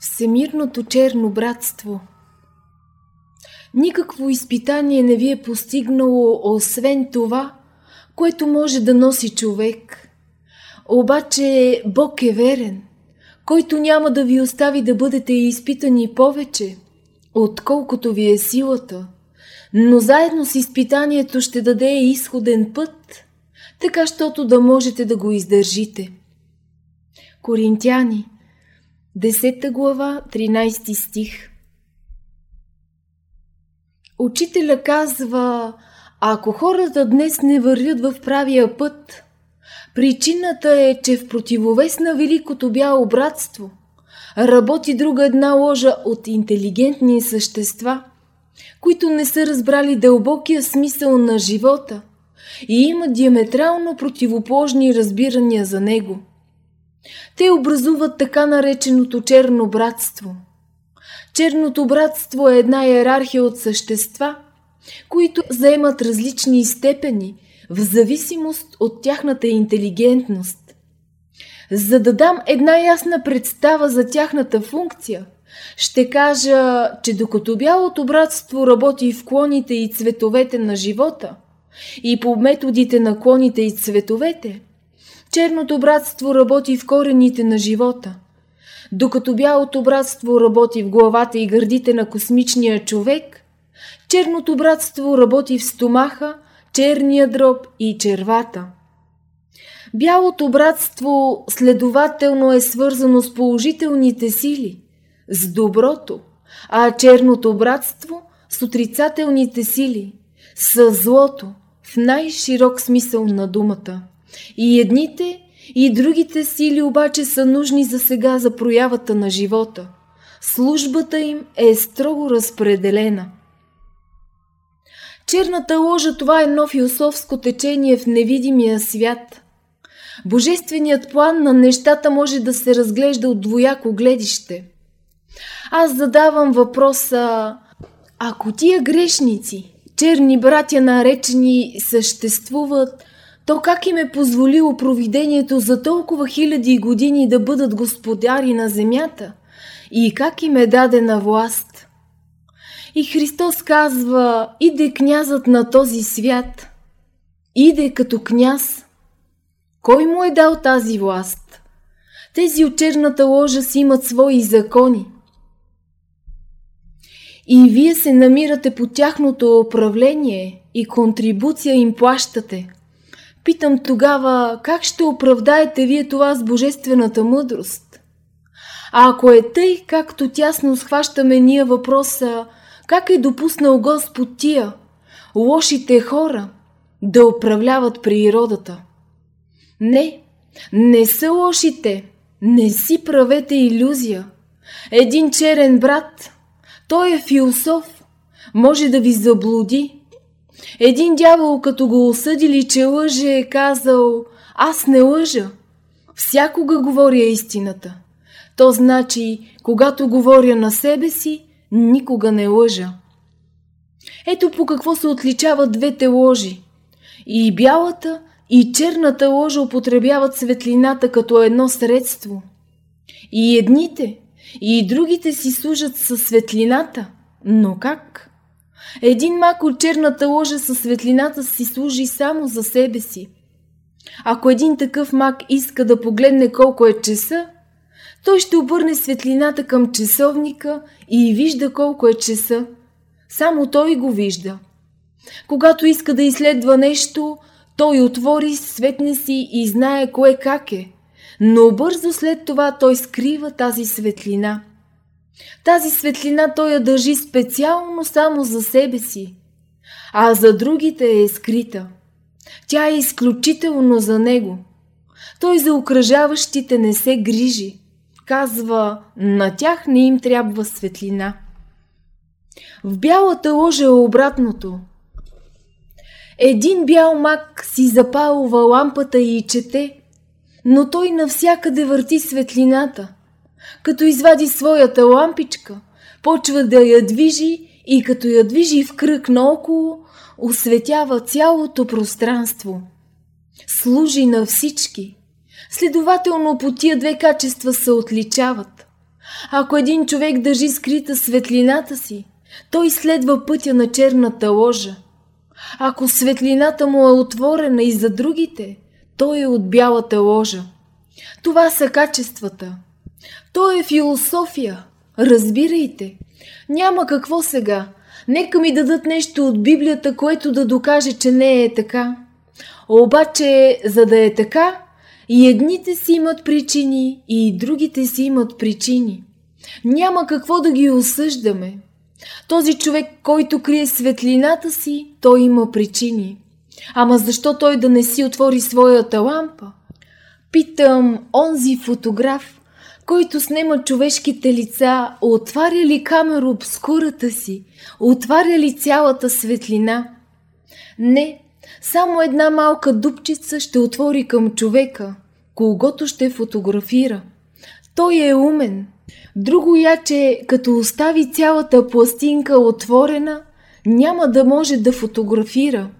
Всемирното черно братство Никакво изпитание не ви е постигнало, освен това, което може да носи човек. Обаче Бог е верен, който няма да ви остави да бъдете изпитани повече, отколкото ви е силата, но заедно с изпитанието ще даде изходен път, така щото да можете да го издържите. Коринтяни, 10 глава, 13 стих Учителя казва, ако хората днес не вървят в правия път, причината е, че в противовес на великото бяло братство работи друга една ложа от интелигентни същества, които не са разбрали дълбокия смисъл на живота и имат диаметрално противоположни разбирания за него. Те образуват така нареченото черно братство – Черното братство е една иерархия от същества, които заемат различни степени в зависимост от тяхната интелигентност. За да дам една ясна представа за тяхната функция, ще кажа, че докато бялото братство работи в клоните и цветовете на живота и по методите на клоните и цветовете, черното братство работи в корените на живота – докато бялото братство работи в главата и гърдите на космичния човек, черното братство работи в стомаха, черния дроб и червата. Бялото братство следователно е свързано с положителните сили, с доброто, а черното братство с отрицателните сили, с злото, в най-широк смисъл на думата. И едните и другите сили обаче са нужни за сега за проявата на живота. Службата им е строго разпределена. Черната ложа това е едно философско течение в невидимия свят. Божественият план на нещата може да се разглежда от двояко гледище. Аз задавам въпроса, ако тия грешници, черни братя наречени, съществуват – то как им е позволило провидението за толкова хиляди години да бъдат господари на земята? И как им е дадена власт? И Христос казва, иде князът на този свят. Иде като княз. Кой му е дал тази власт? Тези от черната ложа си имат свои закони. И вие се намирате по тяхното управление и контрибуция им плащате – Питам тогава, как ще оправдаете вие това с божествената мъдрост? А ако е тъй, както тясно схващаме ние въпроса, как е допуснал Господ тия, лошите хора, да управляват природата? Не, не са лошите, не си правете иллюзия. Един черен брат, той е философ, може да ви заблуди, един дявол, като го осъдили, че лъже, е казал «Аз не лъжа, всякога говоря истината». То значи, когато говоря на себе си, никога не лъжа. Ето по какво се отличават двете ложи. И бялата, и черната ложа употребяват светлината като едно средство. И едните, и другите си служат със светлината. Но как? Един мак от черната ложа със светлината си служи само за себе си. Ако един такъв мак иска да погледне колко е часа, той ще обърне светлината към часовника и вижда колко е часа. Само той го вижда. Когато иска да изследва нещо, той отвори, светне си и знае кое как е. Но бързо след това той скрива тази светлина – тази светлина той я държи специално само за себе си, а за другите е скрита. Тя е изключително за него. Той за окръжаващите не се грижи. Казва, на тях не им трябва светлина. В бялата ложа е обратното. Един бял мак си запалва лампата и чете, но той навсякъде върти светлината – като извади своята лампичка, почва да я движи и като я движи в кръг наоколо, осветява цялото пространство. Служи на всички. Следователно по тия две качества се отличават. Ако един човек държи скрита светлината си, той следва пътя на черната ложа. Ако светлината му е отворена и за другите, той е от бялата ложа. Това са качествата. То е философия. Разбирайте. Няма какво сега. Нека ми дадат нещо от Библията, което да докаже, че не е така. Обаче, за да е така, и едните си имат причини, и другите си имат причини. Няма какво да ги осъждаме. Този човек, който крие светлината си, той има причини. Ама защо той да не си отвори своята лампа? Питам онзи фотограф, който снема човешките лица, отваря ли камера обскурата си, отваря ли цялата светлина? Не, само една малка дупчица ще отвори към човека, колгото ще фотографира. Той е умен. Друго яче, като остави цялата пластинка отворена, няма да може да фотографира.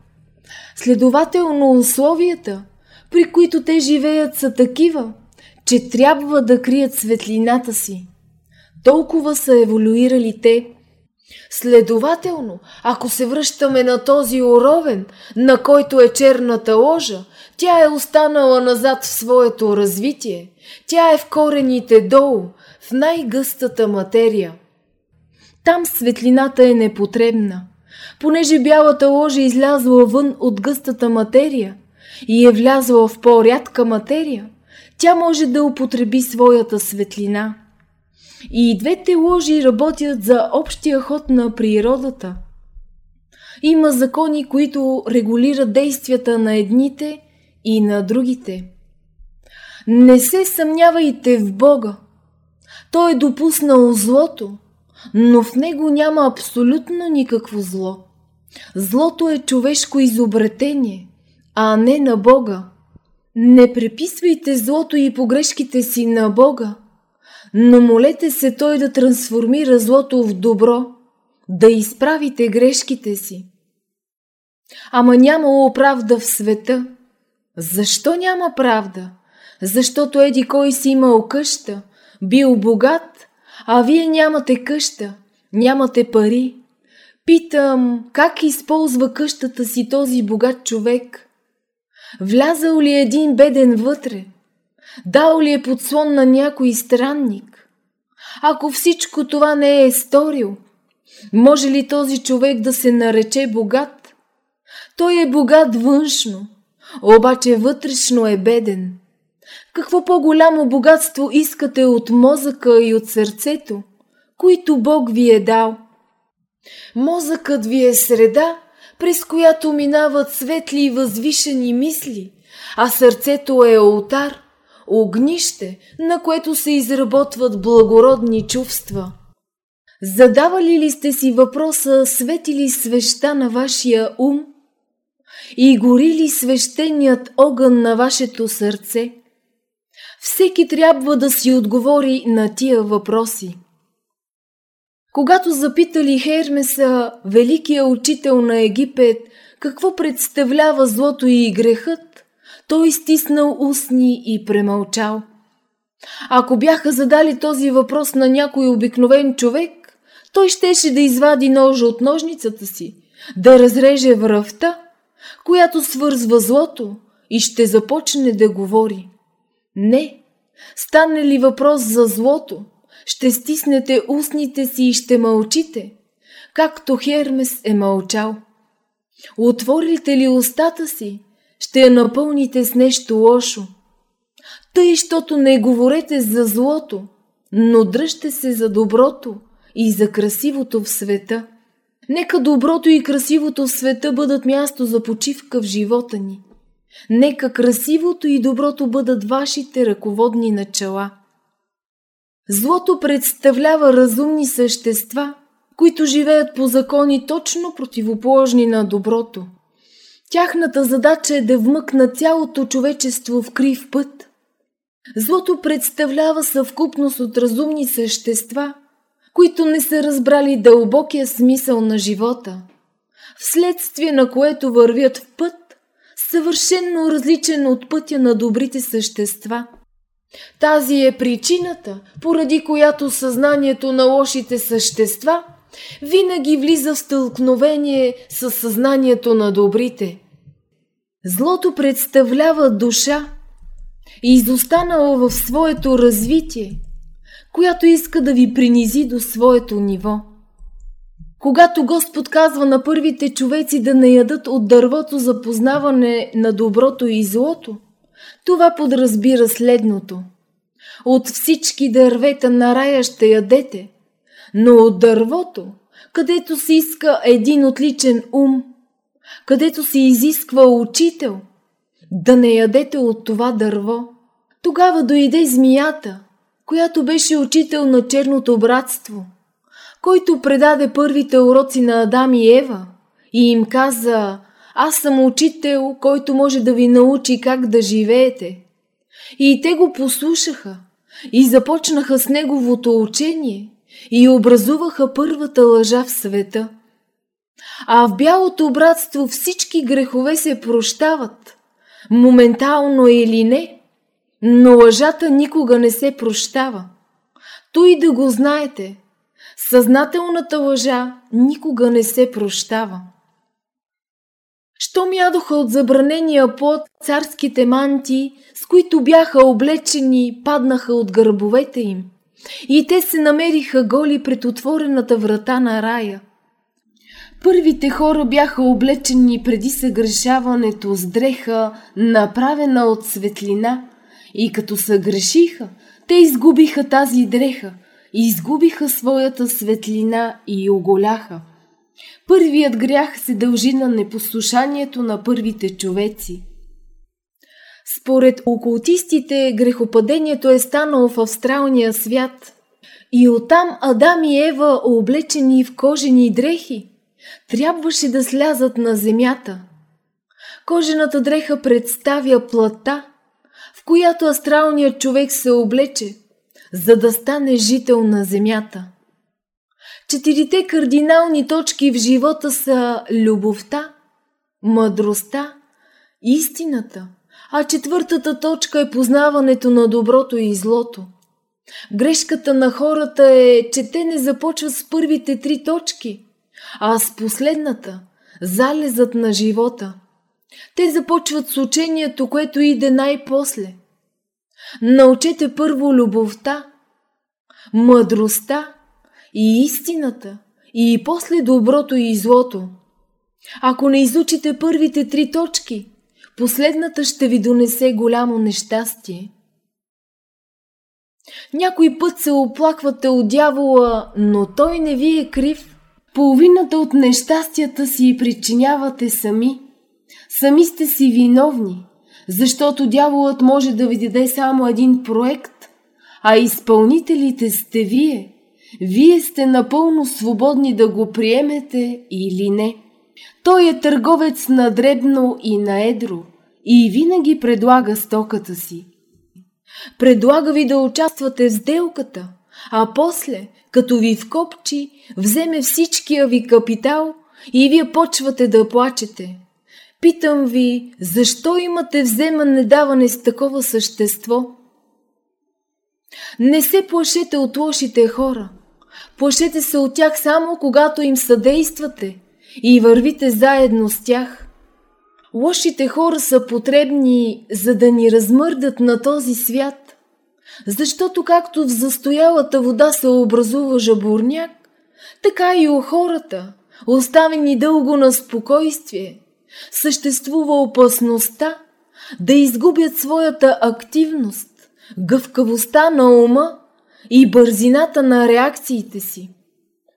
Следователно условията, при които те живеят са такива, че трябва да крият светлината си. Толкова са еволюирали те. Следователно, ако се връщаме на този уровен, на който е черната ложа, тя е останала назад в своето развитие. Тя е в корените долу, в най-гъстата материя. Там светлината е непотребна, понеже бялата ложа излязла вън от гъстата материя и е влязла в по-рядка материя, тя може да употреби своята светлина. И двете ложи работят за общия ход на природата. Има закони, които регулират действията на едните и на другите. Не се съмнявайте в Бога. Той е допуснал злото, но в него няма абсолютно никакво зло. Злото е човешко изобретение, а не на Бога. Не преписвайте злото и погрешките си на Бога, но молете се Той да трансформира злото в добро, да изправите грешките си. Ама нямало правда в света. Защо няма правда? Защото еди кой си имал къща, бил богат, а вие нямате къща, нямате пари. Питам, как използва къщата си този богат човек – Влязал ли е един беден вътре? Дал ли е подслон на някой странник? Ако всичко това не е сторил, може ли този човек да се нарече богат? Той е богат външно, обаче вътрешно е беден. Какво по-голямо богатство искате от мозъка и от сърцето, които Бог ви е дал? Мозъкът ви е среда, през която минават светли и възвишени мисли, а сърцето е алтар, огнище, на което се изработват благородни чувства. Задавали ли сте си въпроса свети ли свеща на вашия ум? И гори ли свещеният огън на вашето сърце? Всеки трябва да си отговори на тия въпроси. Когато запитали Хермеса, великия учител на Египет, какво представлява злото и грехът, той стиснал устни и премълчал. Ако бяха задали този въпрос на някой обикновен човек, той щеше да извади ножа от ножницата си, да разреже връвта, която свързва злото и ще започне да говори. Не, стане ли въпрос за злото – ще стиснете устните си и ще мълчите, както Хермес е мълчал. Отворите ли устата си, ще я напълните с нещо лошо. Тъй, щото не говорете за злото, но дръжте се за доброто и за красивото в света. Нека доброто и красивото в света бъдат място за почивка в живота ни. Нека красивото и доброто бъдат вашите ръководни начала – Злото представлява разумни същества, които живеят по закони точно противоположни на доброто. Тяхната задача е да вмъкнат цялото човечество в крив път. Злото представлява съвкупност от разумни същества, които не са разбрали дълбокия смисъл на живота, вследствие на което вървят в път, съвършенно различен от пътя на добрите същества – Тази е причината, поради която съзнанието на лошите същества винаги влиза в стълкновение с съзнанието на добрите. Злото представлява душа, изостанала в своето развитие, която иска да ви принизи до своето ниво. Когато Господ казва на първите човеци да не ядат от дървото за познаване на доброто и злото, това подразбира следното. От всички дървета на рая ще ядете, но от дървото, където се иска един отличен ум, където се изисква учител, да не ядете от това дърво. Тогава дойде змията, която беше учител на черното братство, който предаде първите уроци на Адам и Ева и им каза «Аз съм учител, който може да ви научи как да живеете». И те го послушаха и започнаха с неговото учение и образуваха първата лъжа в света. А в бялото братство всички грехове се прощават, моментално или не, но лъжата никога не се прощава. Той да го знаете, съзнателната лъжа никога не се прощава. Щом ядоха от забранения плод царските манти, с които бяха облечени, паднаха от гърбовете им. И те се намериха голи пред отворената врата на рая. Първите хора бяха облечени преди съгрешаването с дреха, направена от светлина, и като съгрешиха, те изгубиха тази дреха, изгубиха своята светлина и оголяха. Първият грях се дължи на непослушанието на първите човеци. Според окултистите, грехопадението е станало в австралния свят. И оттам Адам и Ева, облечени в кожени дрехи, трябваше да слязат на земята. Кожената дреха представя плата, в която астралният човек се облече, за да стане жител на земята. Четирите кардинални точки в живота са любовта, мъдростта, истината, а четвъртата точка е познаването на доброто и злото. Грешката на хората е, че те не започват с първите три точки, а с последната – залезът на живота. Те започват с учението, което иде най-после. Научете първо любовта, мъдростта и истината, и после доброто и злото. Ако не изучите първите три точки, последната ще ви донесе голямо нещастие. Някой път се оплаквате от дявола, но той не ви е крив. Половината от нещастията си причинявате сами. Сами сте си виновни, защото дяволът може да ви даде само един проект, а изпълнителите сте вие – вие сте напълно свободни да го приемете или не. Той е търговец на дребно и на едро и винаги предлага стоката си. Предлага ви да участвате в сделката, а после, като ви вкопчи, вземе всичкия ви капитал и вие почвате да плачете. Питам ви, защо имате вземане-даване с такова същество? Не се плашете от лошите хора. Плашете се от тях само когато им съдействате и вървите заедно с тях. Лошите хора са потребни, за да ни размърдат на този свят, защото както в застоялата вода се образува жабурняк, така и у хората, оставени дълго на спокойствие, съществува опасността да изгубят своята активност, гъвкавостта на ума и бързината на реакциите си.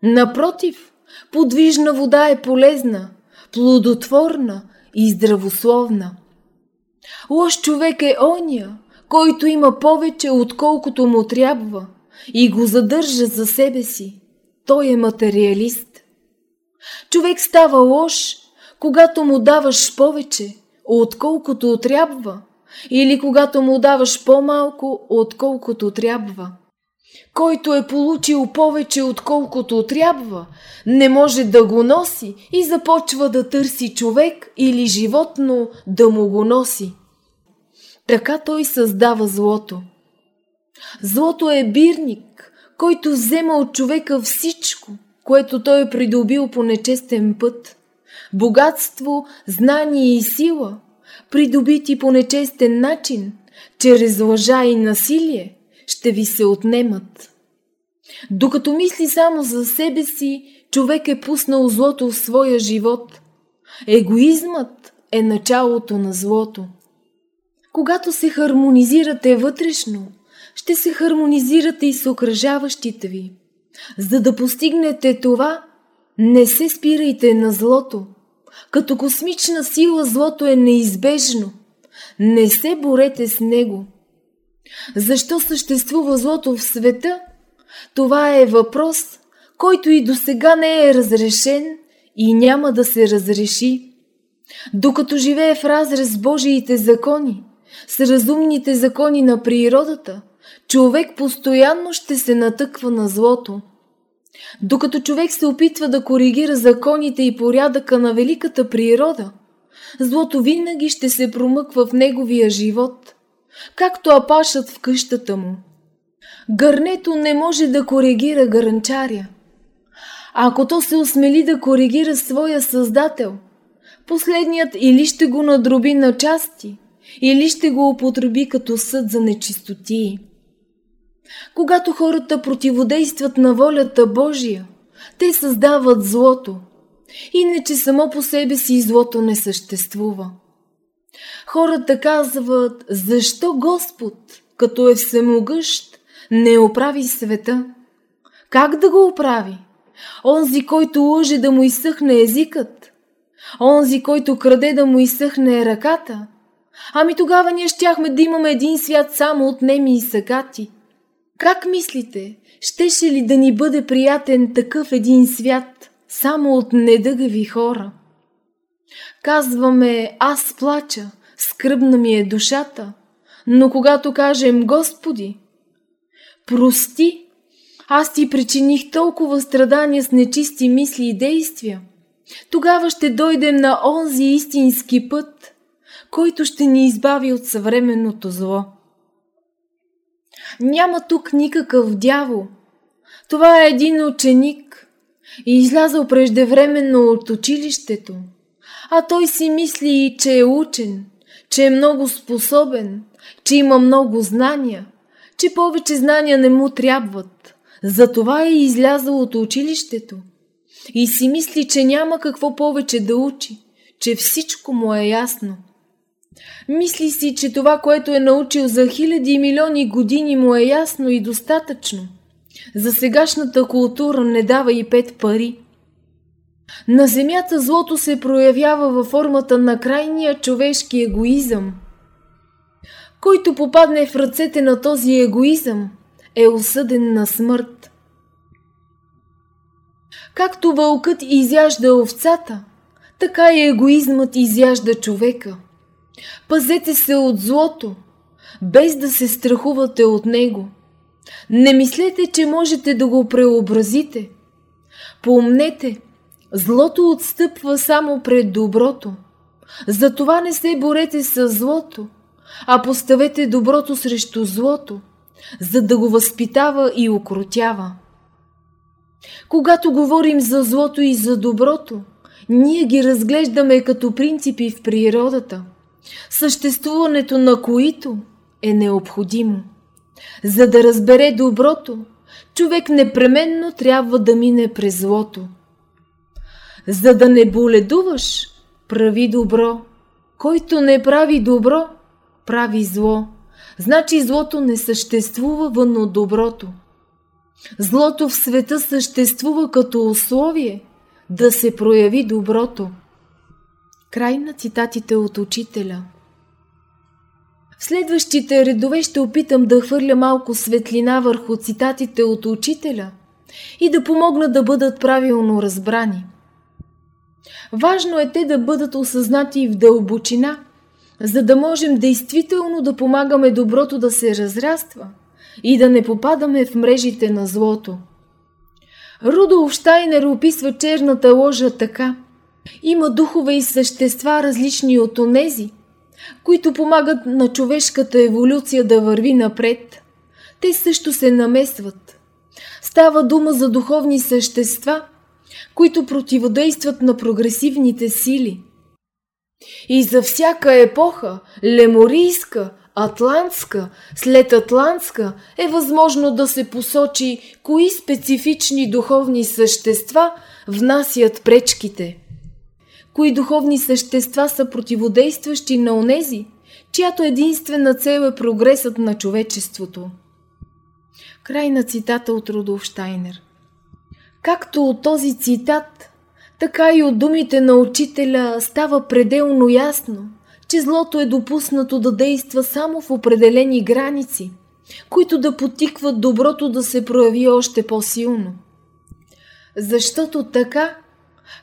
Напротив, подвижна вода е полезна, плодотворна и здравословна. Лош човек е ония, който има повече отколкото му трябва и го задържа за себе си. Той е материалист. Човек става лош, когато му даваш повече, отколкото трябва, или когато му даваш по-малко, отколкото трябва който е получил повече отколкото трябва, не може да го носи и започва да търси човек или животно да му го носи. Така той създава злото. Злото е бирник, който взема от човека всичко, което той е придобил по нечестен път. Богатство, знание и сила, придобити по нечестен начин, чрез лъжа и насилие, ще ви се отнемат. Докато мисли само за себе си, човек е пуснал злото в своя живот. Егоизмът е началото на злото. Когато се хармонизирате вътрешно, ще се хармонизирате и с окръжаващите ви. За да постигнете това, не се спирайте на злото. Като космична сила злото е неизбежно. Не се борете с него. Защо съществува злото в света? Това е въпрос, който и до сега не е разрешен и няма да се разреши. Докато живее в разрез с Божиите закони, с разумните закони на природата, човек постоянно ще се натъква на злото. Докато човек се опитва да коригира законите и порядъка на великата природа, злото винаги ще се промъква в неговия живот, както апашът в къщата му. Гърнето не може да коригира гранчаря. ако то се осмели да коригира своя създател, последният или ще го надроби на части, или ще го употреби като съд за нечистотии. Когато хората противодействат на волята Божия, те създават злото. Иначе само по себе си злото не съществува. Хората казват, защо Господ, като е всемогъщ, не оправи света? Как да го оправи? Онзи, който лъже да му изсъхне езикът? Онзи, който краде да му изсъхне ръката? Ами тогава ние щяхме да имаме един свят само от неми и сагати – как мислите, щеше ли да ни бъде приятен такъв един свят, само от недъгави хора? Казваме, аз плача, скръбна ми е душата, но когато кажем Господи, прости, аз ти причиних толкова страдания с нечисти мисли и действия, тогава ще дойдем на онзи истински път, който ще ни избави от съвременното зло. Няма тук никакъв дявол. Това е един ученик и излязъл преждевременно от училището. А той си мисли, че е учен, че е много способен, че има много знания, че повече знания не му трябват. Затова е излязъл от училището и си мисли, че няма какво повече да учи, че всичко му е ясно. Мисли си, че това, което е научил за хиляди и милиони години му е ясно и достатъчно. За сегашната култура не дава и пет пари. На земята злото се проявява във формата на крайния човешки егоизъм. Който попадне в ръцете на този егоизъм, е осъден на смърт. Както вълкът изяжда овцата, така и егоизмът изяжда човека – Пазете се от злото, без да се страхувате от него. Не мислете, че можете да го преобразите. Помнете, злото отстъпва само пред доброто. Затова не се борете с злото, а поставете доброто срещу злото, за да го възпитава и укротява. Когато говорим за злото и за доброто, ние ги разглеждаме като принципи в природата – съществуването на които е необходимо. За да разбере доброто, човек непременно трябва да мине през злото. За да не боледуваш, прави добро. Който не прави добро, прави зло. Значи злото не съществува вън от доброто. Злото в света съществува като условие да се прояви доброто. Край на цитатите от учителя. В следващите редове ще опитам да хвърля малко светлина върху цитатите от учителя и да помогна да бъдат правилно разбрани. Важно е те да бъдат осъзнати в дълбочина, за да можем действително да помагаме доброто да се разраства и да не попадаме в мрежите на злото. Рудолф Штайнер описва черната ложа така – има духове и същества различни от онези, които помагат на човешката еволюция да върви напред. те също се намесват. Става дума за духовни същества, които противодействат на прогресивните сили. И за всяка епоха, леморийска, атлантска, след атлантска, е възможно да се посочи кои специфични духовни същества внасят пречките. Кои духовни същества са противодействащи на онези, чиято единствена цел е прогресът на човечеството. Край на цитата от Рудолф Штайнер. Както от този цитат, така и от думите на учителя става пределно ясно, че злото е допуснато да действа само в определени граници, които да потикват доброто да се прояви още по-силно. Защото така,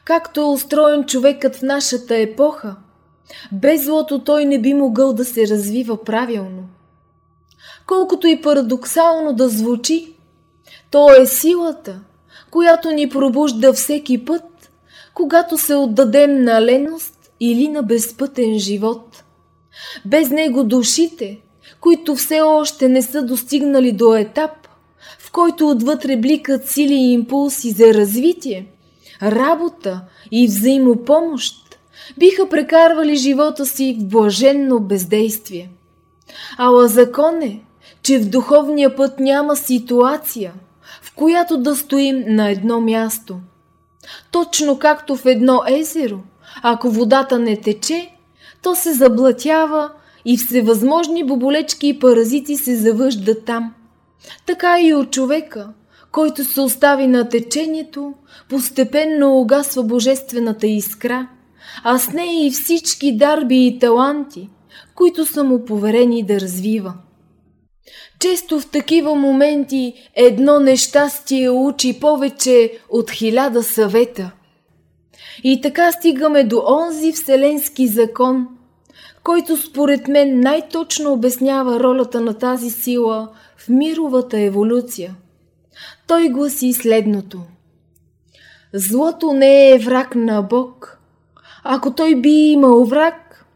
както е устроен човекът в нашата епоха, без злото той не би могъл да се развива правилно. Колкото и парадоксално да звучи, то е силата, която ни пробужда всеки път, когато се отдадем на леност или на безпътен живот. Без него душите, които все още не са достигнали до етап, в който отвътре бликат сили и импулси за развитие, работа и взаимопомощ, биха прекарвали живота си в блаженно бездействие. Ала закон е, че в духовния път няма ситуация, която да стоим на едно място. Точно както в едно езеро, ако водата не тече, то се заблатява и всевъзможни боболечки и паразити се завъждат там. Така и от човека, който се остави на течението, постепенно угасва божествената искра, а с нея и всички дарби и таланти, които са му поверени да развива. Често в такива моменти едно нещастие учи повече от хиляда съвета. И така стигаме до онзи вселенски закон, който според мен най-точно обяснява ролята на тази сила в мировата еволюция. Той гласи следното. Злото не е враг на Бог. Ако той би имал враг,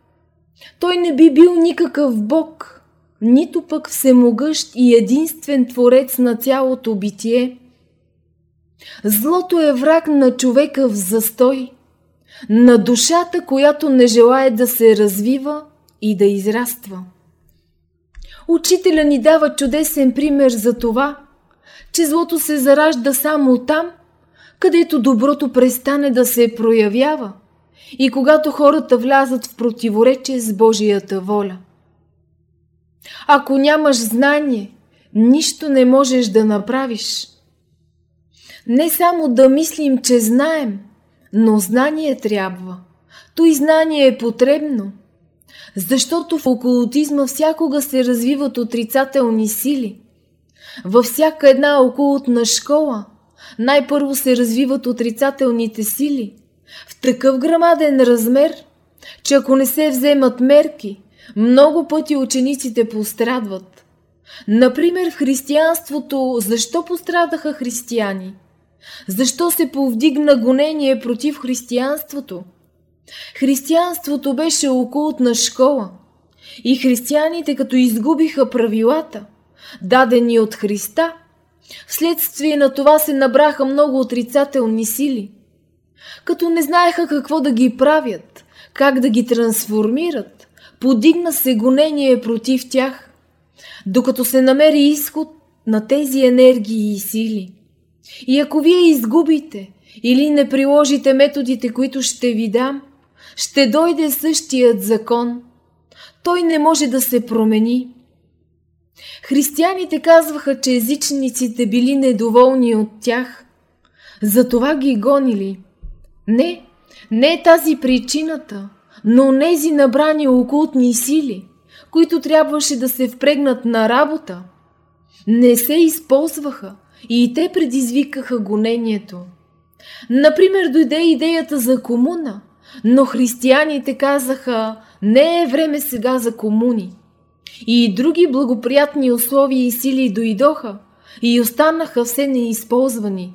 той не би бил никакъв Бог, нито пък всемогъщ и единствен творец на цялото битие. Злото е враг на човека в застой, на душата, която не желая да се развива и да израства. Учителя ни дава чудесен пример за това, че злото се заражда само там, където доброто престане да се проявява и когато хората влязат в противоречие с Божията воля. Ако нямаш знание, нищо не можеш да направиш. Не само да мислим, че знаем, но знание трябва. Той знание е потребно, защото в окултизма всякога се развиват отрицателни сили. Във всяка една окултна школа най-първо се развиват отрицателните сили в такъв грамаден размер, че ако не се вземат мерки, много пъти учениците пострадват. Например, в християнството защо пострадаха християни? Защо се повдигна гонение против християнството? Християнството беше окултна школа и християните като изгубиха правилата, дадени от Христа, вследствие на това се набраха много отрицателни сили. Като не знаеха какво да ги правят, как да ги трансформират, подигна се гонение против тях, докато се намери изход на тези енергии и сили – и ако вие изгубите или не приложите методите, които ще ви дам, ще дойде същият закон. Той не може да се промени. Християните казваха, че езичниците били недоволни от тях, затова ги гонили. Не, не е тази причината, но нези набрани окултни сили, които трябваше да се впрегнат на работа, не се използваха – и те предизвикаха гонението. Например, дойде идеята за комуна, но християните казаха не е време сега за комуни. И други благоприятни условия и сили дойдоха и останаха все неизползвани.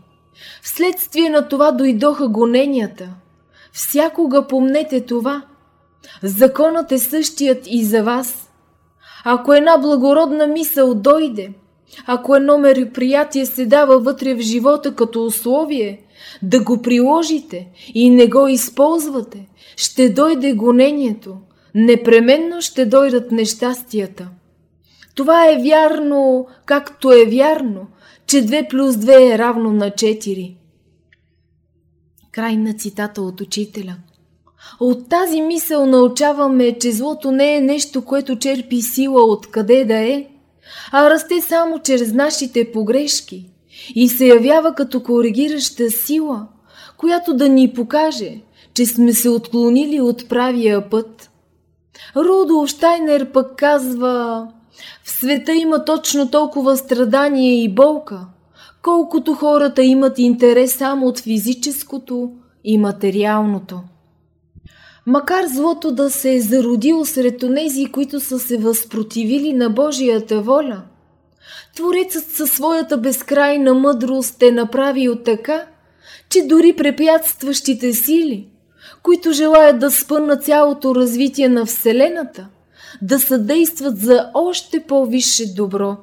Вследствие на това дойдоха гоненията. Всякога помнете това. Законът е същият и за вас. Ако една благородна мисъл дойде – Ако едно мероприятие се дава вътре в живота като условие, да го приложите и не го използвате, ще дойде гонението, непременно ще дойдат нещастията. Това е вярно, както е вярно, че 2 плюс 2 е равно на 4. Край на цитата от учителя. От тази мисъл научаваме, че злото не е нещо, което черпи сила откъде да е, а расте само чрез нашите погрешки и се явява като коригираща сила, която да ни покаже, че сме се отклонили от правия път. Рудо Штайнер пък казва, в света има точно толкова страдание и болка, колкото хората имат интерес само от физическото и материалното. Макар злото да се е зародило сред онези, които са се възпротивили на Божията воля, Творецът със своята безкрайна мъдрост е направил така, че дори препятстващите сили, които желаят да спънат цялото развитие на Вселената, да съдействат за още по-висше добро.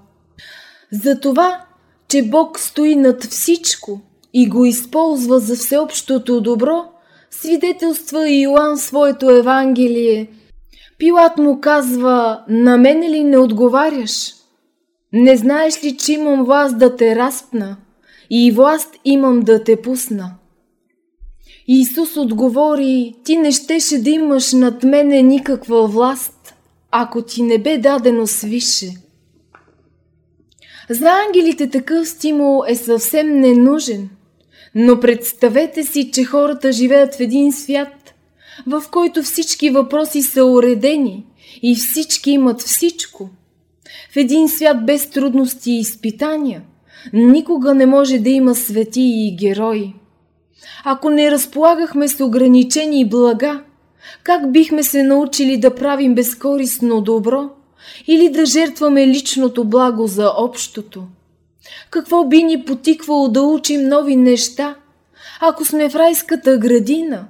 За това, че Бог стои над всичко и го използва за всеобщото добро, свидетелства Иоанн своето Евангелие. Пилат му казва, на мене ли не отговаряш? Не знаеш ли, че имам власт да те разпна и власт имам да те пусна? Исус отговори, ти не щеше да имаш над мене никаква власт, ако ти не бе дадено свише. За ангелите такъв стимул е съвсем ненужен, но представете си, че хората живеят в един свят, в който всички въпроси са уредени и всички имат всичко. В един свят без трудности и изпитания никога не може да има свети и герои. Ако не разполагахме с ограничени блага, как бихме се научили да правим безкористно добро или да жертваме личното благо за общото? Какво би ни потиквало да учим нови неща, ако сме в райската градина?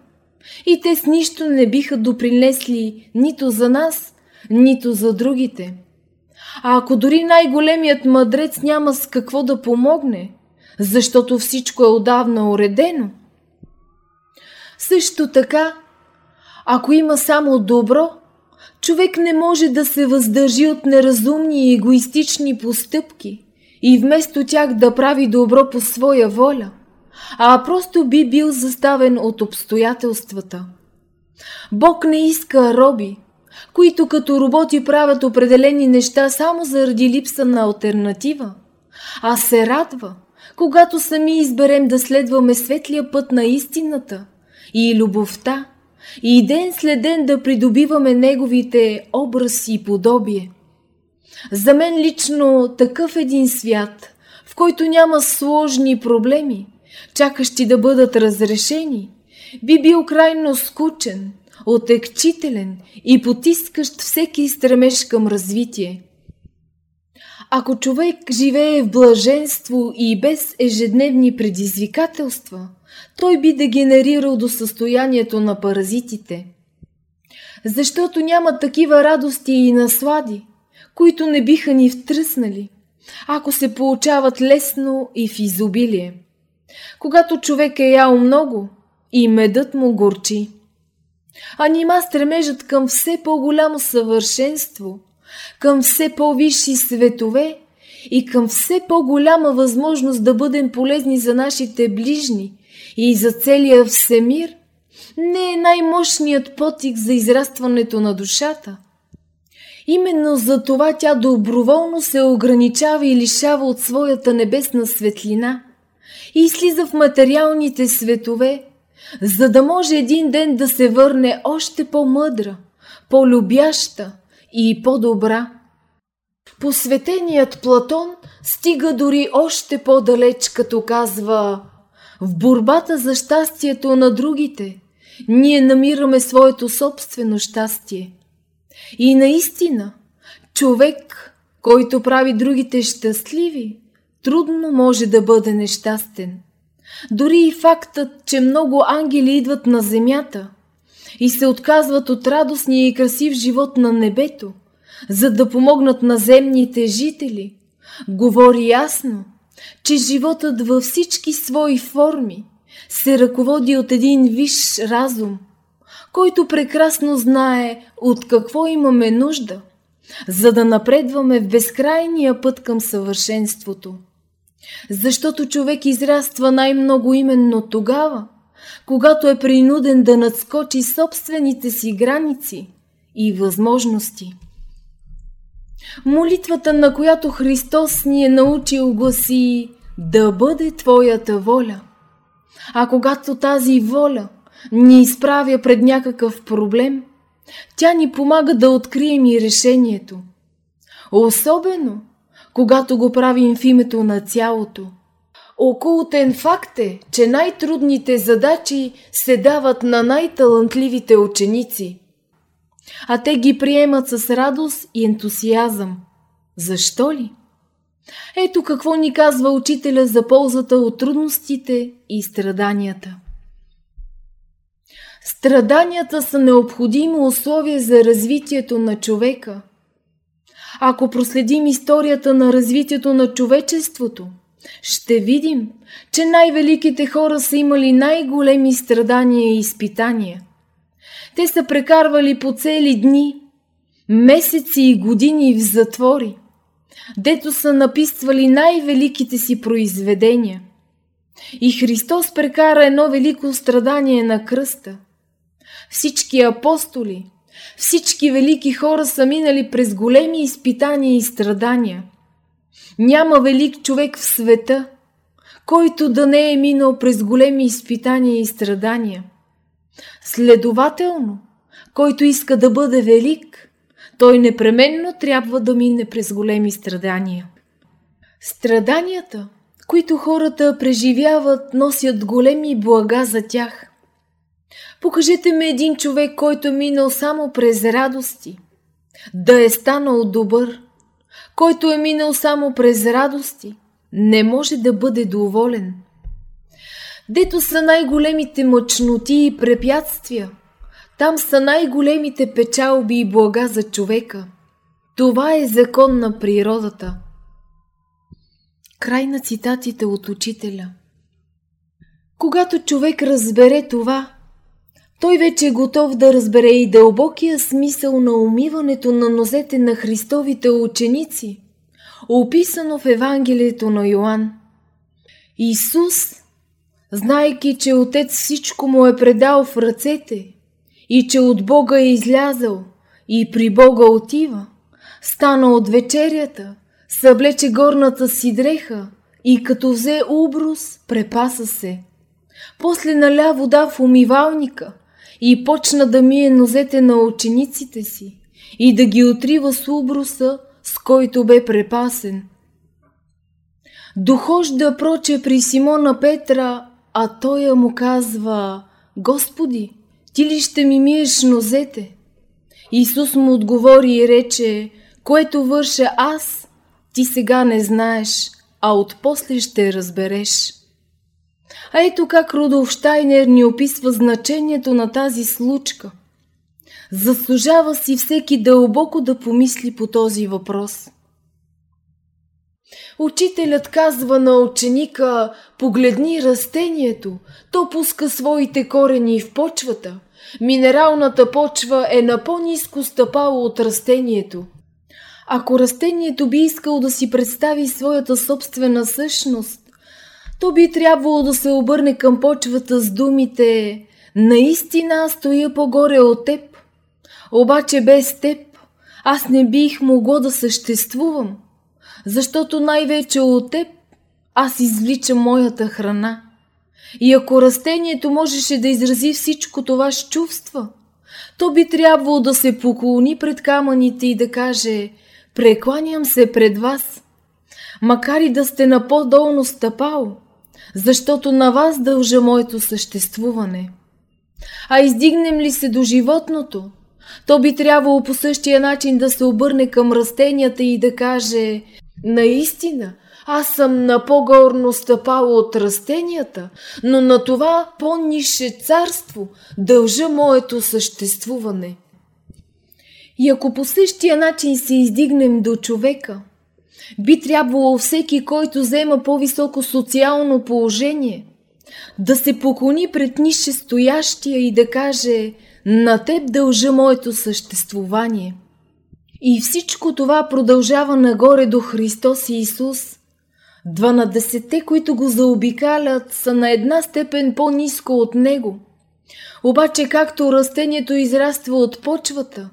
И те с нищо не биха допринесли нито за нас, нито за другите. А ако дори най-големият мъдрец няма с какво да помогне, защото всичко е отдавна уредено – също така, ако има само добро, човек не може да се въздържи от неразумни и егоистични постъпки и вместо тях да прави добро по своя воля, а просто би бил заставен от обстоятелствата. Бог не иска роби, които като роботи правят определени неща само заради липса на альтернатива, а се радва, когато сами изберем да следваме светлия път на истината – и любовта, и ден след ден да придобиваме неговите образ и подобие. За мен лично такъв един свят, в който няма сложни проблеми, чакащи да бъдат разрешени, би бил крайно скучен, отекчителен и потискащ всеки стремеж към развитие. Ако човек живее в блаженство и без ежедневни предизвикателства – той би дегенерирал до състоянието на паразитите. Защото няма такива радости и наслади, които не биха ни втръснали, ако се получават лесно и в изобилие. Когато човек е ял много, и медът му горчи. А нима стремежът към все по-голямо съвършенство, към все по-висши светове и към все по-голяма възможност да бъдем полезни за нашите ближни и за целия всемир, не е най-мощният потик за израстването на душата. Именно за това тя доброволно се ограничава и лишава от своята небесна светлина и слиза в материалните светове, за да може един ден да се върне още по-мъдра, по-любяща и по-добра. Посветеният Платон стига дори още по-далеч, като казва в борбата за щастието на другите ние намираме своето собствено щастие. И наистина, човек, който прави другите щастливи, трудно може да бъде нещастен. Дори и фактът, че много ангели идват на земята и се отказват от радостния и красив живот на небето, за да помогнат на земните жители, говори ясно, че животът във всички свои форми се ръководи от един виш разум, който прекрасно знае от какво имаме нужда, за да напредваме в безкрайния път към съвършенството. Защото човек израства най-много именно тогава, когато е принуден да надскочи собствените си граници и възможности. Молитвата, на която Христос ни е научил, гласи да бъде Твоята воля. А когато тази воля ни изправя пред някакъв проблем, тя ни помага да открием и решението. Особено, когато го правим в името на цялото. Окултен факт е, че най-трудните задачи се дават на най-талантливите ученици, а те ги приемат с радост и ентусиазъм. Защо ли? Ето какво ни казва учителя за ползата от трудностите и страданията. Страданията са необходимо условие за развитието на човека. Ако проследим историята на развитието на човечеството, ще видим, че най-великите хора са имали най-големи страдания и изпитания. Те са прекарвали по цели дни, месеци и години в затвори, дето са написвали най-великите си произведения. И Христос прекара едно велико страдание на кръста – всички апостоли, всички велики хора са минали през големи изпитания и страдания. Няма велик човек в света, който да не е минал през големи изпитания и страдания. Следователно, който иска да бъде велик, той непременно трябва да мине през големи страдания. Страданията, които хората преживяват, носят големи блага за тях – Покажете ми един човек, който е минал само през радости, да е станал добър, който е минал само през радости, не може да бъде доволен. Дето са най-големите мъчноти и препятствия, там са най-големите печалби и блага за човека. Това е закон на природата. Край на цитатите от учителя. Когато човек разбере това, той вече е готов да разбере и дълбокия смисъл на умиването на нозете на Христовите ученици, описано в Евангелието на Йоанн. Исус, знайки, че Отец всичко му е предал в ръцете и че от Бога е излязъл и при Бога отива, стана от вечерята, съблече горната си дреха и като взе убрус, препаса се. После наля вода в умивалника – и почна да мие нозете на учениците си и да ги отрива с убруса, с който бе препасен. Дохожда проче при Симона Петра, а той му казва, Господи, ти ли ще ми миеш нозете? Исус му отговори и рече, което върша аз, ти сега не знаеш, а отпосле ще разбереш. А ето как Рудолф Штайнер ни описва значението на тази случка. Заслужава си всеки дълбоко да помисли по този въпрос. Учителят казва на ученика, погледни растението, то пуска своите корени в почвата. Минералната почва е на по-низко стъпало от растението. Ако растението би искало да си представи своята собствена същност, то би трябвало да се обърне към почвата с думите «Наистина стоя по-горе от теб, обаче без теб аз не бих могло да съществувам, защото най-вече от теб аз извличам моята храна. И ако растението можеше да изрази всичко това с чувства, то би трябвало да се поклони пред камъните и да каже «Прекланям се пред вас», макар и да сте на по-долно стъпало – защото на вас дължа моето съществуване. А издигнем ли се до животното, то би трябвало по същия начин да се обърне към растенията и да каже «Наистина, аз съм на по-горно стъпало от растенията, но на това по-нише царство дължа моето съществуване». И ако по същия начин се издигнем до човека, Би трябвало всеки, който взема по-високо социално положение, да се поклони пред нише стоящия и да каже «На теб дължа моето съществувание». И всичко това продължава нагоре до Христос и Исус. Дванадесете, които го заобикалят, са на една степен по-низко от Него. Обаче както растението израства от почвата,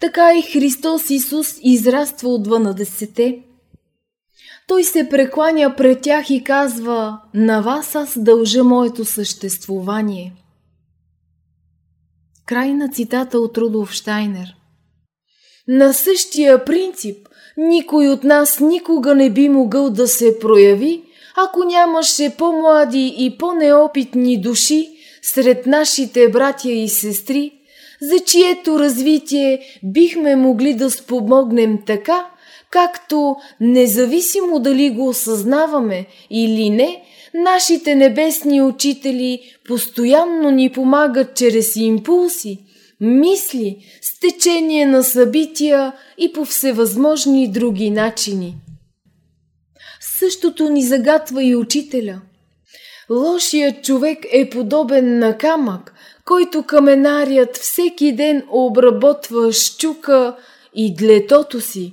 така и Христос Исус израства от дванадесете. Той се прекланя пред тях и казва «На вас аз дължа моето съществувание». Край на цитата от Рудолф Штайнер. На същия принцип никой от нас никога не би могъл да се прояви, ако нямаше по-млади и по-неопитни души сред нашите братя и сестри, за чието развитие бихме могли да спомогнем така, както, независимо дали го осъзнаваме или не, нашите небесни учители постоянно ни помагат чрез импулси, мисли, с течение на събития и по всевъзможни други начини. Същото ни загатва и учителя. Лошият човек е подобен на камък, който каменарият всеки ден обработва щука и длетото си.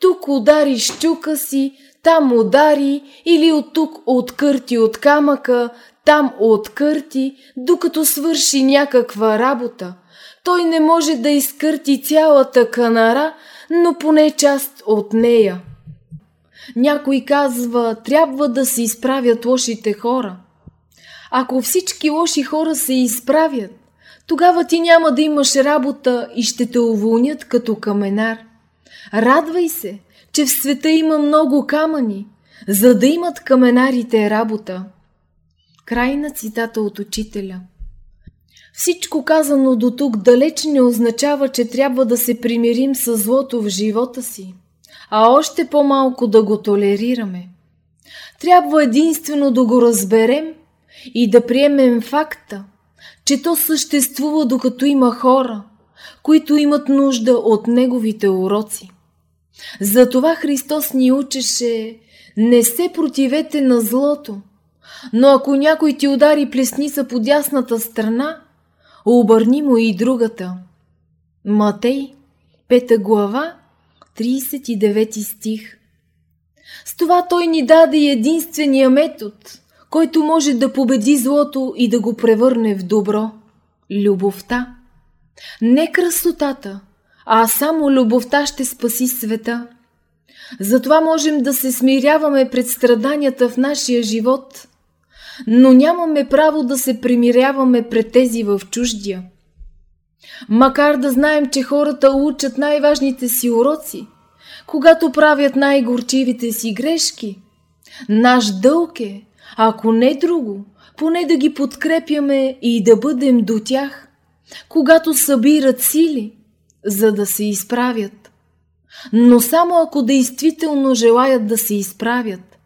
Тук удари щука си, там удари или от тук откърти от камъка, там откърти, докато свърши някаква работа. Той не може да изкърти цялата канара, но поне част от нея. Някой казва, трябва да се изправят лошите хора. Ако всички лоши хора се изправят, тогава ти няма да имаш работа и ще те уволнят като каменар. Радвай се, че в света има много камъни, за да имат каменарите работа. Край на цитата от учителя. Всичко казано до тук далеч не означава, че трябва да се примирим с злото в живота си, а още по-малко да го толерираме. Трябва единствено да го разберем и да приемем факта, че то съществува докато има хора, които имат нужда от неговите уроци. Затова Христос ни учеше не се противете на злото, но ако някой ти удари плесница по дясната страна, обърни му и другата. Матей, 5 глава, 39 стих. С това той ни даде единствения метод, който може да победи злото и да го превърне в добро – любовта. Не красотата, а само любовта ще спаси света. Затова можем да се смиряваме пред страданията в нашия живот, но нямаме право да се примиряваме пред тези в чуждия. Макар да знаем, че хората учат най-важните си уроци, когато правят най-горчивите си грешки, наш дълг е, ако не друго, поне да ги подкрепяме и да бъдем до тях, когато събират сили, за да се изправят. Но само ако действително желаят да се изправят.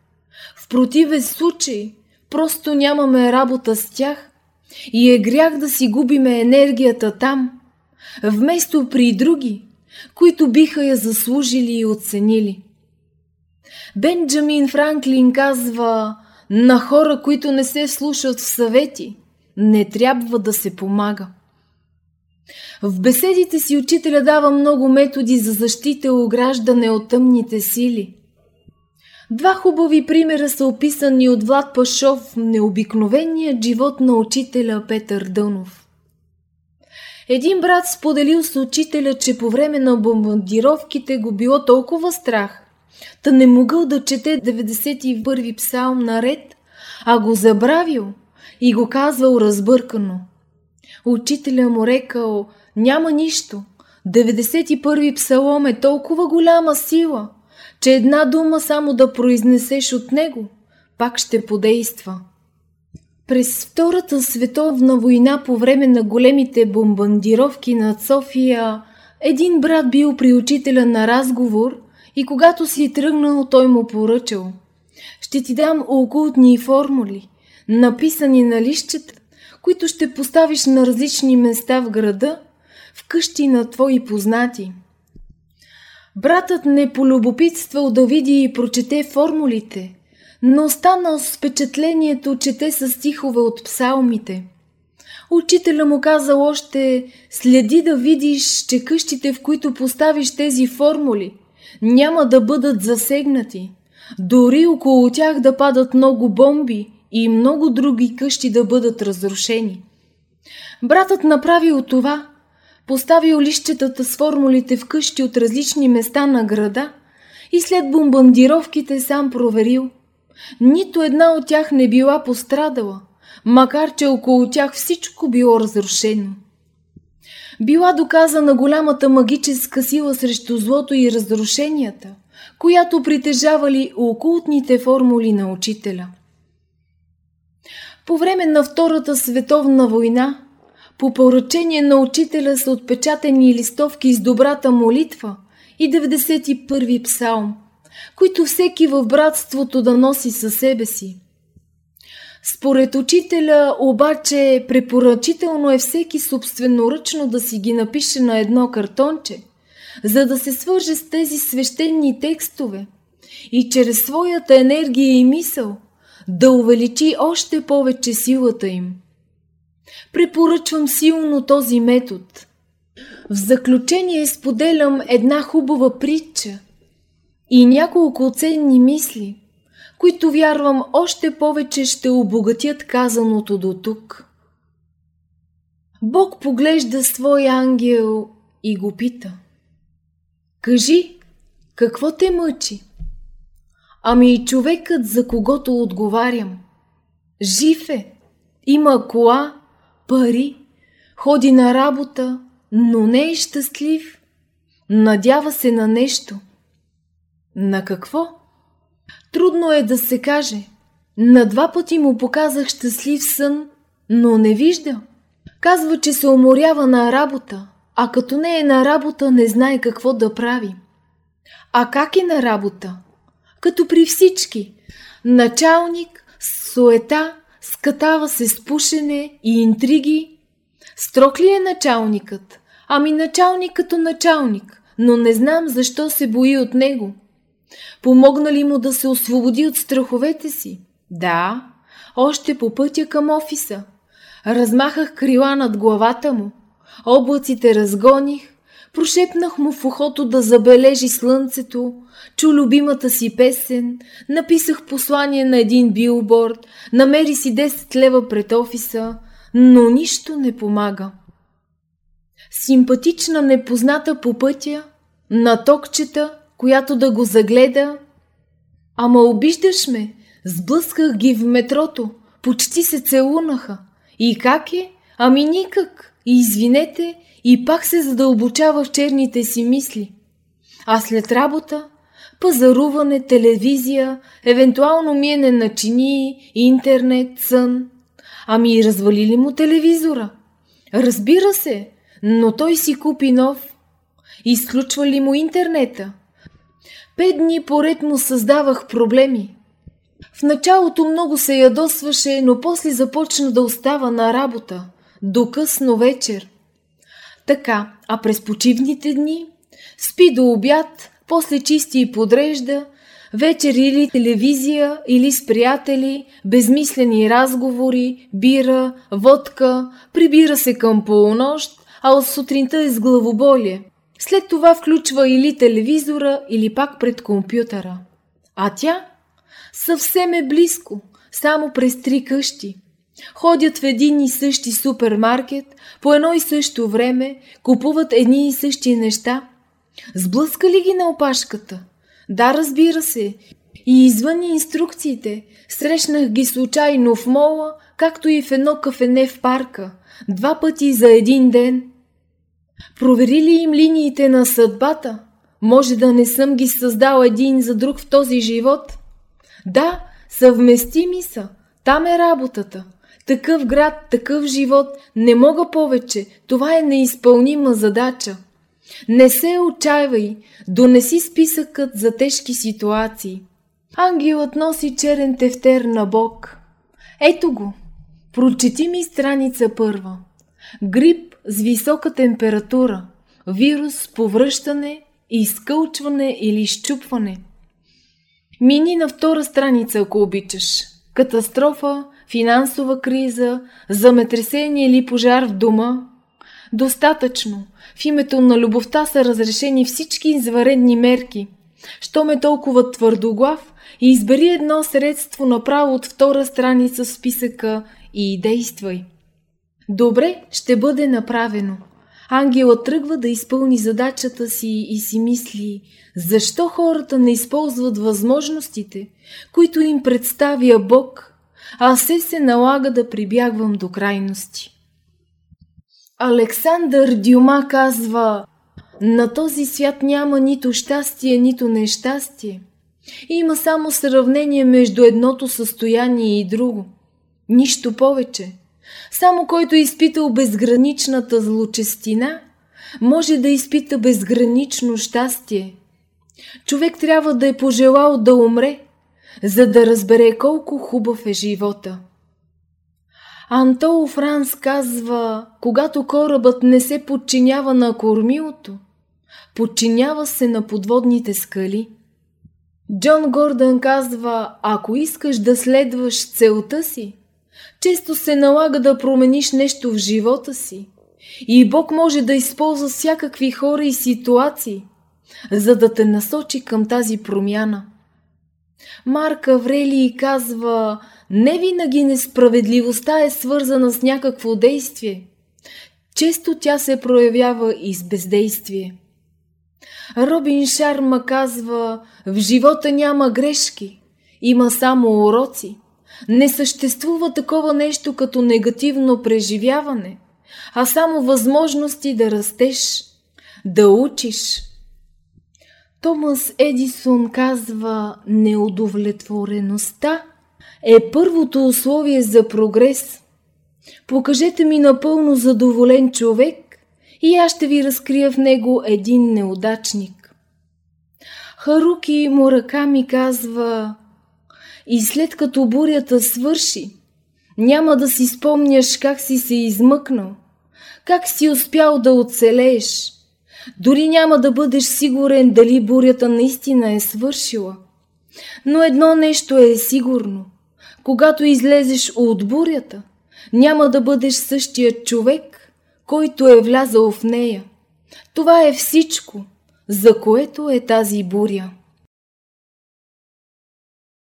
В противен случай просто нямаме работа с тях и е грях да си губиме енергията там, вместо при други, които биха я заслужили и оценили. Бенджамин Франклин казва на хора, които не се слушат в съвети, не трябва да се помага. В беседите си учителя дава много методи за защита и ограждане от тъмните сили. Два хубави примера са описани от Влад Пашов в необикновения живот на учителя Петър Дънов. Един брат споделил с учителя, че по време на бомбардировките го било толкова страх, та не могъл да чете 91 псалм наред, а го забравил и го казвал разбъркано. Учителя му рекал – няма нищо. 91-и псалом е толкова голяма сила, че една дума само да произнесеш от него, пак ще подейства. През Втората световна война по време на големите бомбандировки над София, един брат бил при учителя на разговор и когато си тръгнал, той му поръчал. Ще ти дам окултни формули, написани на лищета, които ще поставиш на различни места в града – в къщи на твои познати. Братът не полюбопитствал да види и прочете формулите, но останал с впечатлението, че те са стихове от псалмите. Учителя му казал още, следи да видиш, че къщите, в които поставиш тези формули, няма да бъдат засегнати. Дори около тях да падат много бомби и много други къщи да бъдат разрушени. Братът направил това, поставил лищетата с формулите в къщи от различни места на града и след бомбандировките сам проверил. Нито една от тях не била пострадала, макар че около тях всичко било разрушено. Била доказана голямата магическа сила срещу злото и разрушенията, която притежавали окултните формули на учителя. По време на Втората световна война по поръчение на учителя са отпечатани листовки с добрата молитва и 91-и псалм, които всеки в братството да носи със себе си. Според учителя обаче препоръчително е всеки собственоръчно да си ги напише на едно картонче, за да се свърже с тези свещени текстове и чрез своята енергия и мисъл да увеличи още повече силата им. Препоръчвам силно този метод. В заключение споделям една хубава притча и няколко ценни мисли, които вярвам още повече ще обогатят казаното до тук. Бог поглежда своя ангел и го пита. Кажи, какво те мъчи? Ами и човекът, за когото отговарям. Жив е, има кола, пари, ходи на работа, но не е щастлив. Надява се на нещо. На какво? Трудно е да се каже. На два пъти му показах щастлив сън, но не вижда. Казва, че се уморява на работа, а като не е на работа, не знае какво да прави. А как е на работа? Като при всички. Началник, суета, скатава се с пушене и интриги. Строг ли е началникът? Ами началник като началник, но не знам защо се бои от него. Помогна ли му да се освободи от страховете си? Да, още по пътя към офиса. Размахах крила над главата му. Облаците разгоних, прошепнах му в ухото да забележи слънцето, чу любимата си песен, написах послание на един билборд, намери си 10 лева пред офиса, но нищо не помага. Симпатична непозната по пътя, на токчета, която да го загледа. Ама обиждаш ме, сблъсках ги в метрото, почти се целунаха. И как е? Ами никак. И извинете, и пак се задълбочава в черните си мисли. А след работа пазаруване, телевизия, евентуално миене на чини, интернет, сън. Ами и развали ли му телевизора? Разбира се, но той си купи нов. Изключва ли му интернета? Пет дни поред му създавах проблеми. В началото много се ядосваше, но после започна да остава на работа, до късно вечер. Така, а през почивните дни спи до обяд, после чисти и подрежда, вечер или телевизия, или с приятели, безмислени разговори, бира, водка, прибира се към полунощ, а от сутринта е с главоболие. След това включва или телевизора, или пак пред компютъра. А тя съвсем е близко, само през три къщи. Ходят в един и същи супермаркет, по едно и също време, купуват едни и същи неща. Сблъска ли ги на опашката? Да, разбира се. И извън инструкциите, срещнах ги случайно в мола, както и в едно кафене в парка, два пъти за един ден. Провери ли им линиите на съдбата? Може да не съм ги създал един за друг в този живот? Да, съвместими са. Там е работата. Такъв град, такъв живот, не мога повече. Това е неизпълнима задача. Не се отчаивай, донеси списъкът за тежки ситуации. Ангелът носи черен тефтер на Бог. Ето го. Прочети ми страница първа. Грип с висока температура, вирус, повръщане изкълчване или изчупване. Мини на втора страница, ако обичаш. Катастрофа, финансова криза, земетресение или пожар в дома. Достатъчно. В името на любовта са разрешени всички изваредни мерки. Що ме толкова твърдоглав избери едно средство направо от втора страница в списъка и действай. Добре, ще бъде направено. Ангела тръгва да изпълни задачата си и си мисли, защо хората не използват възможностите, които им представя Бог, а се се налага да прибягвам до крайности. Александър Дюма казва, на този свят няма нито щастие, нито нещастие. Има само сравнение между едното състояние и друго. Нищо повече – само който е изпитал безграничната злочестина, може да изпита безгранично щастие. Човек трябва да е пожелал да умре, за да разбере колко хубав е живота. Антол Франс казва, когато корабът не се подчинява на кормилото, подчинява се на подводните скали. Джон Гордън казва, ако искаш да следваш целта си, често се налага да промениш нещо в живота си. И Бог може да използва всякакви хора и ситуации, за да те насочи към тази промяна. Марк Аврелий казва, не винаги несправедливостта е свързана с някакво действие. Често тя се проявява и с бездействие. Робин Шарма казва, в живота няма грешки, има само уроци. Не съществува такова нещо като негативно преживяване, а само възможности да растеш, да учиш. Томас Едисон казва, неудовлетвореността е първото условие за прогрес. Покажете ми напълно задоволен човек и аз ще ви разкрия в него един неудачник. Харуки Мураками казва, и след като бурята свърши, няма да си спомняш как си се измъкнал, как си успял да оцелееш. Дори няма да бъдеш сигурен дали бурята наистина е свършила. Но едно нещо е сигурно. Когато излезеш от бурята, няма да бъдеш същия човек, който е влязал в нея. Това е всичко, за което е тази буря.